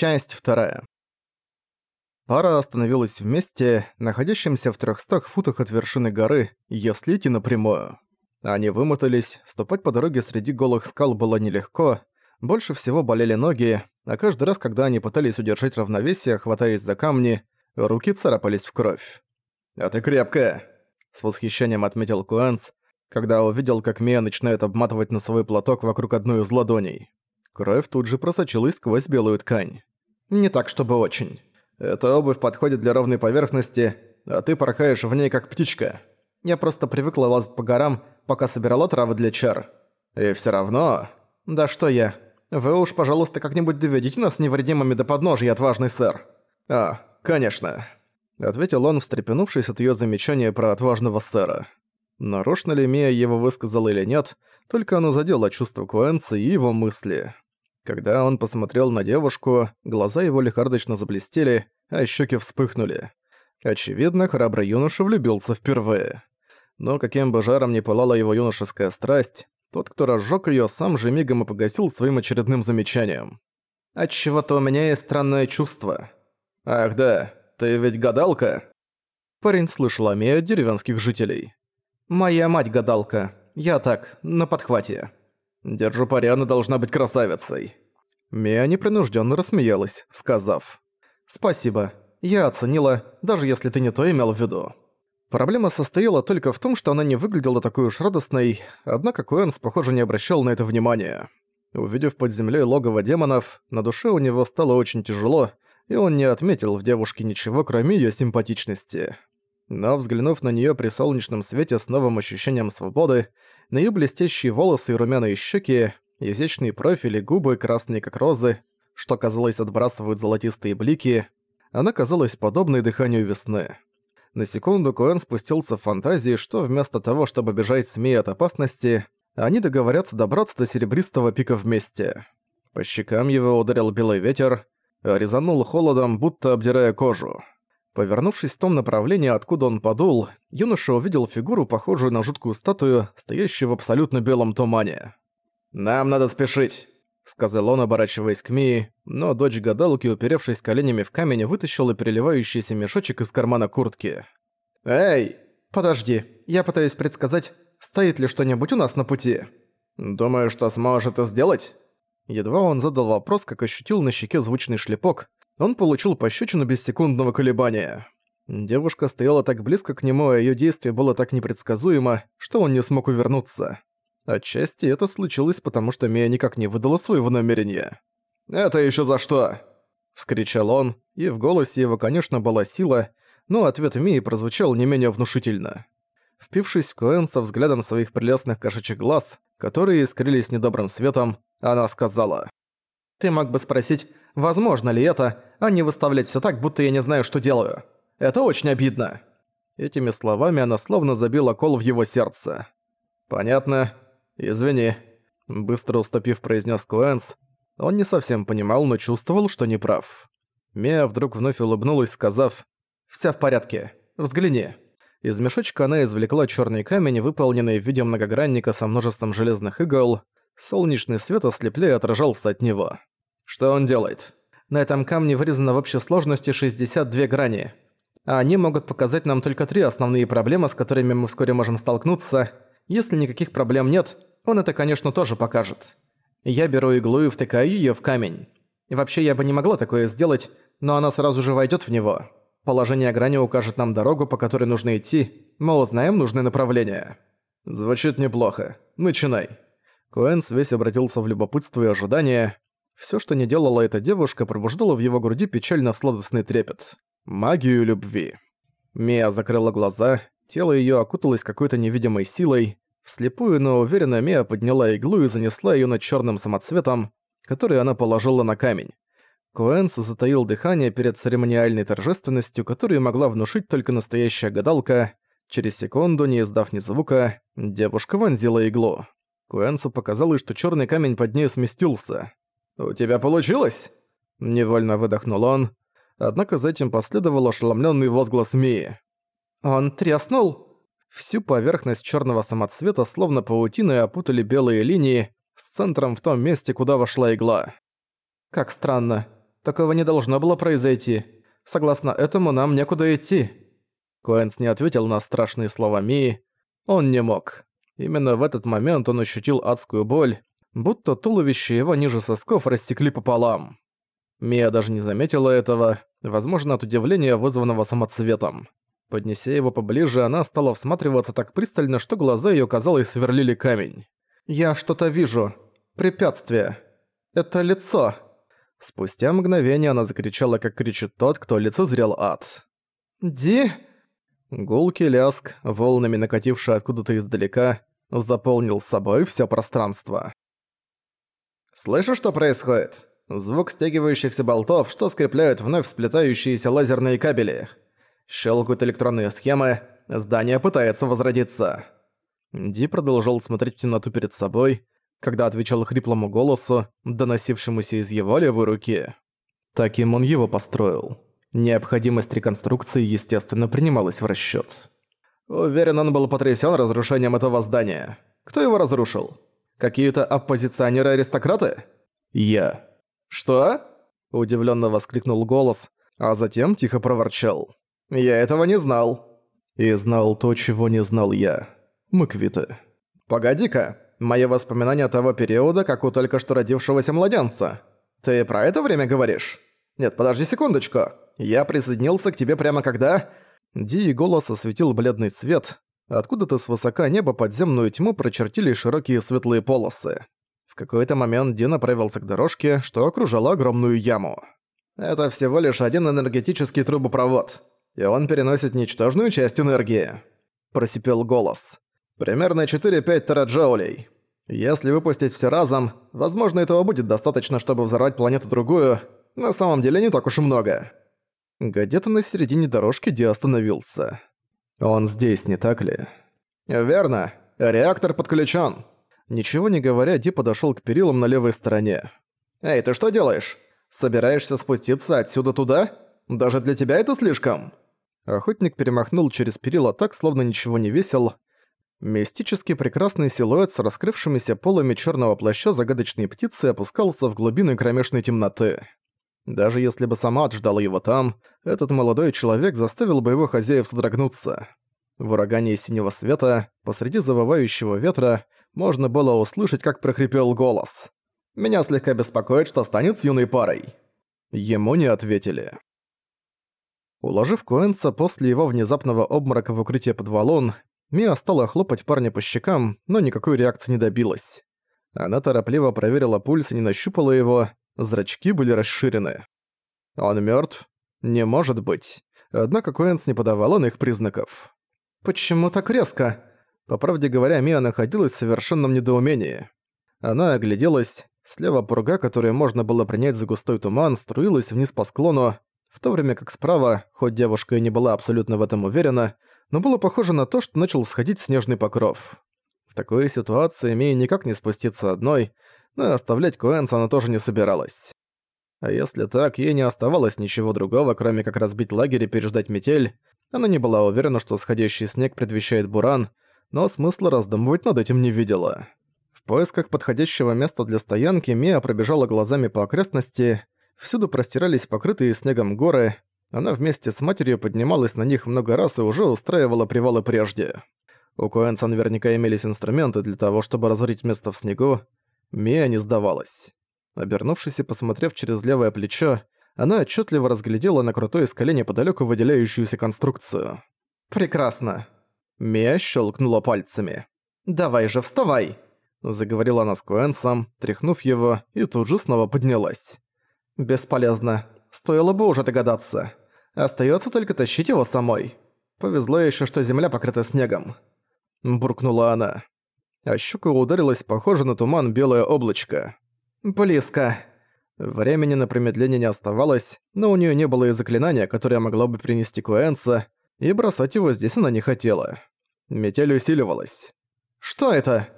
Часть вторая. Пара остановилась вместе, находящемся в 300 футах от вершины горы, если идти напрямую. Они вымотались, ступать по дороге среди голых скал было нелегко, больше всего болели ноги, а каждый раз, когда они пытались удержать равновесие, хватаясь за камни, руки царапались в кровь. «А ты крепкая!» — с восхищением отметил Куэнс, когда увидел, как Мия начинает обматывать носовой платок вокруг одной из ладоней. Кровь тут же просочилась сквозь белую ткань. «Не так, чтобы очень. Эта обувь подходит для ровной поверхности, а ты порхаешь в ней как птичка. Я просто привыкла лазать по горам, пока собирала травы для чар. И всё равно... Да что я. Вы уж, пожалуйста, как-нибудь доведите нас невредимыми до подножья, отважный сэр». «А, конечно», — ответил он, встрепенувшись от её замечания про отважного сэра. Нарочно ли Мия его высказала или нет, только оно задело чувство Куэнса и его мысли. Когда он посмотрел на девушку, глаза его лихорадочно заблестели, а щеки вспыхнули. Очевидно, храбрый юноша влюбился впервые. Но каким бы жаром ни пылала его юношеская страсть, тот, кто разжег ее, сам же мигом и погасил своим очередным замечанием. «Отчего-то у меня есть странное чувство». «Ах да, ты ведь гадалка?» Парень слышал о от деревенских жителей. «Моя мать гадалка. Я так, на подхвате». «Держу пари, она должна быть красавицей». Мия непринужденно рассмеялась, сказав. «Спасибо. Я оценила, даже если ты не то имел в виду». Проблема состояла только в том, что она не выглядела такой уж радостной, однако Куэнс, похоже, не обращал на это внимания. Увидев под землей логово демонов, на душе у него стало очень тяжело, и он не отметил в девушке ничего, кроме её симпатичности. Но взглянув на неё при солнечном свете с новым ощущением свободы, на её блестящие волосы и румяные щеки, изящные профили, губы, красные как розы, что, казалось, отбрасывают золотистые блики, она казалась подобной дыханию весны. На секунду Коэн спустился в фантазии, что вместо того, чтобы бежать Мией от опасности, они договорятся добраться до серебристого пика вместе. По щекам его ударил белый ветер, резанул холодом, будто обдирая кожу. Повернувшись в том направлении, откуда он подул, юноша увидел фигуру, похожую на жуткую статую, стоящую в абсолютно белом тумане. «Нам надо спешить», — сказал он, оборачиваясь к Мии, но дочь гадалки, уперевшись коленями в камень, вытащила переливающийся мешочек из кармана куртки. «Эй! Подожди, я пытаюсь предсказать, стоит ли что-нибудь у нас на пути. Думаю, что сможешь это сделать?» Едва он задал вопрос, как ощутил на щеке звучный шлепок, он получил пощечину без секундного колебания. Девушка стояла так близко к нему, а её действие было так непредсказуемо, что он не смог увернуться. Отчасти это случилось, потому что Мия никак не выдала своего намерения. «Это ещё за что?» – вскричал он, и в голосе его, конечно, была сила, но ответ Мии прозвучал не менее внушительно. Впившись в Коэн со взглядом своих прелестных кошачьих глаз, которые искрились недобрым светом, она сказала. «Ты мог бы спросить, возможно ли это, а не выставлять все так, будто я не знаю, что делаю. Это очень обидно». Этими словами она словно забила кол в его сердце. «Понятно. Извини», — быстро уступив, произнес Куэнс. Он не совсем понимал, но чувствовал, что не прав. Мия вдруг вновь улыбнулась, сказав «Вся в порядке. Взгляни». Из мешочка она извлекла черный камень, выполненный в виде многогранника со множеством железных игл. Солнечный свет ослепляя отражался от него. «Что он делает?» На этом камне вырезано в общей сложности 62 грани. А они могут показать нам только три основные проблемы, с которыми мы вскоре можем столкнуться. Если никаких проблем нет, он это, конечно, тоже покажет. Я беру иглу и втыкаю её в камень. И вообще я бы не могла такое сделать, но она сразу же войдёт в него. Положение грани укажет нам дорогу, по которой нужно идти. Мы узнаем нужное направление. Звучит неплохо. Начинай. Коэнс весь обратился в любопытство и ожидание. Всё, что не делала эта девушка, пробуждало в его груди печально-сладостный трепет. Магию любви. Мия закрыла глаза, тело её окуталось какой-то невидимой силой. Вслепую, но уверенно Мия подняла иглу и занесла её над чёрным самоцветом, который она положила на камень. Коэнс затаил дыхание перед церемониальной торжественностью, которую могла внушить только настоящая гадалка. Через секунду, не издав ни звука, девушка вонзила иглу. Куэнсу показалось, что чёрный камень под ней сместился. «У тебя получилось?» Невольно выдохнул он. Однако за этим последовал ошеломлённый возглас Мии. «Он тряснул?» Всю поверхность чёрного самоцвета словно паутиной опутали белые линии с центром в том месте, куда вошла игла. «Как странно. Такого не должно было произойти. Согласно этому, нам некуда идти». Коэнс не ответил на страшные слова Мии. Он не мог. Именно в этот момент он ощутил адскую боль, будто туловище его ниже сосков рассекли пополам. Мия даже не заметила этого, возможно, от удивления, вызванного самоцветом. Поднеся его поближе, она стала всматриваться так пристально, что глаза её, казалось, сверлили камень. «Я что-то вижу. Препятствие. Это лицо». Спустя мгновение она закричала, как кричит тот, кто лицезрел ад. «Ди?» Гулкий ляск, волнами накативший откуда-то издалека, заполнил собой всё пространство. «Слышишь, что происходит? Звук стягивающихся болтов, что скрепляют вновь сплетающиеся лазерные кабели. Щелкают электронные схемы, здание пытается возродиться». Ди продолжал смотреть в темноту перед собой, когда отвечал хриплому голосу, доносившемуся из его левой руки. Таким он его построил. Необходимость реконструкции, естественно, принималась в расчёт. Уверен, он был потрясён разрушением этого здания. Кто его разрушил? Какие-то оппозиционеры-аристократы? Я. Что? Удивлённо воскликнул голос, а затем тихо проворчал. Я этого не знал. И знал то, чего не знал я. Мы квиты. Погоди-ка, мои воспоминания того периода, как у только что родившегося младенца. Ты про это время говоришь? Нет, подожди секундочку. Я присоединился к тебе прямо когда... Ди голос осветил бледный свет. Откуда-то свысока неба подземную тьму прочертили широкие светлые полосы. В какой-то момент Ди направился к дорожке, что окружала огромную яму. Это всего лишь один энергетический трубопровод, и он переносит ничтожную часть энергии. Просипел голос. Примерно 4-5 тераджоулей. Если выпустить все разом, возможно, этого будет достаточно, чтобы взорвать планету-другую, на самом деле не так уж и много. Где-то на середине дорожки Ди остановился. Он здесь, не так ли? Верно. Реактор подключен. Ничего не говоря, Ди подошел к перилам на левой стороне. «Эй, ты что делаешь? Собираешься спуститься отсюда туда? Даже для тебя это слишком?» Охотник перемахнул через перила так, словно ничего не весил. Мистический прекрасный силуэт с раскрывшимися полами черного плаща загадочной птицы опускался в глубины кромешной темноты. Даже если бы Самат ждал его там, этот молодой человек заставил бы его хозяев содрогнуться. В урагане синего света, посреди завывающего ветра, можно было услышать, как прохрипел голос. «Меня слегка беспокоит, что станет с юной парой». Ему не ответили. Уложив Коэнса после его внезапного обморока в укрытие под валун, Мия стала хлопать парня по щекам, но никакой реакции не добилась. Она торопливо проверила пульс и не нащупала его, Зрачки были расширены. Он мертв? Не может быть. Однако Коэнс не подавал он их признаков. «Почему так резко?» По правде говоря, Мия находилась в совершенном недоумении. Она огляделась. Слева пурга, которую можно было принять за густой туман, струилась вниз по склону, в то время как справа, хоть девушка и не была абсолютно в этом уверена, но было похоже на то, что начал сходить снежный покров. В такой ситуации Мия никак не спуститься одной, но оставлять Куэнса она тоже не собиралась. А если так, ей не оставалось ничего другого, кроме как разбить лагерь и переждать метель. Она не была уверена, что сходящий снег предвещает буран, но смысла раздумывать над этим не видела. В поисках подходящего места для стоянки Мия пробежала глазами по окрестности. Всюду простирались покрытые снегом горы. Она вместе с матерью поднималась на них много раз и уже устраивала привалы прежде. У Коэнса наверняка имелись инструменты для того, чтобы разорить место в снегу, Мия не сдавалась. Обернувшись и посмотрев через левое плечо, она отчетливо разглядела на крутой скале неподалёку выделяющуюся конструкцию. «Прекрасно!» Мия щелкнула пальцами. «Давай же, вставай!» Заговорила она с Куэнсом, тряхнув его, и тут же снова поднялась. «Бесполезно. Стоило бы уже догадаться. Остаётся только тащить его самой. Повезло ещё, что земля покрыта снегом». Буркнула она а щука ударилась, похоже на туман, белое облачко. «Близко». Времени на промедление не оставалось, но у нее не было и заклинания, которое могло бы принести Куэнса, и бросать его здесь она не хотела. Метель усиливалась. «Что это?»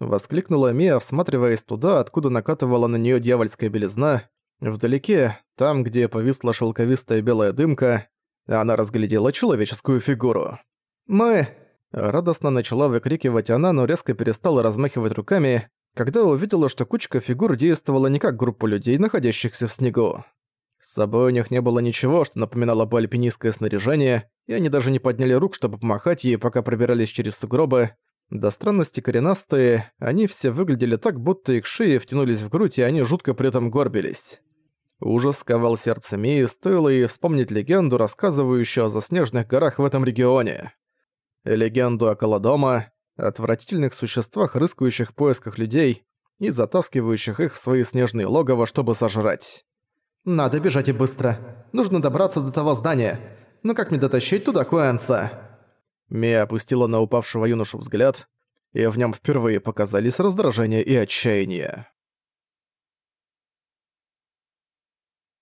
Воскликнула Мия, всматриваясь туда, откуда накатывала на нее дьявольская белизна. Вдалеке, там, где повисла шелковистая белая дымка, она разглядела человеческую фигуру. «Мы...» Радостно начала выкрикивать она, но резко перестала размахивать руками, когда увидела, что кучка фигур действовала не как группа людей, находящихся в снегу. С собой у них не было ничего, что напоминало бы альпинистское снаряжение, и они даже не подняли рук, чтобы помахать ей, пока пробирались через сугробы. До странности коренастые, они все выглядели так, будто их шеи втянулись в грудь, и они жутко при этом горбились. Ужас сковал сердце Мии, стоило ей вспомнить легенду, рассказывающую о заснеженных горах в этом регионе. Легенду о Колодома, отвратительных существах, рыскающих в поисках людей и затаскивающих их в свои снежные логово, чтобы сожрать. «Надо бежать и быстро. Нужно добраться до того здания. Но как мне дотащить туда Куэнса?» Мия опустила на упавшего юношу взгляд, и в нем впервые показались раздражение и отчаяние.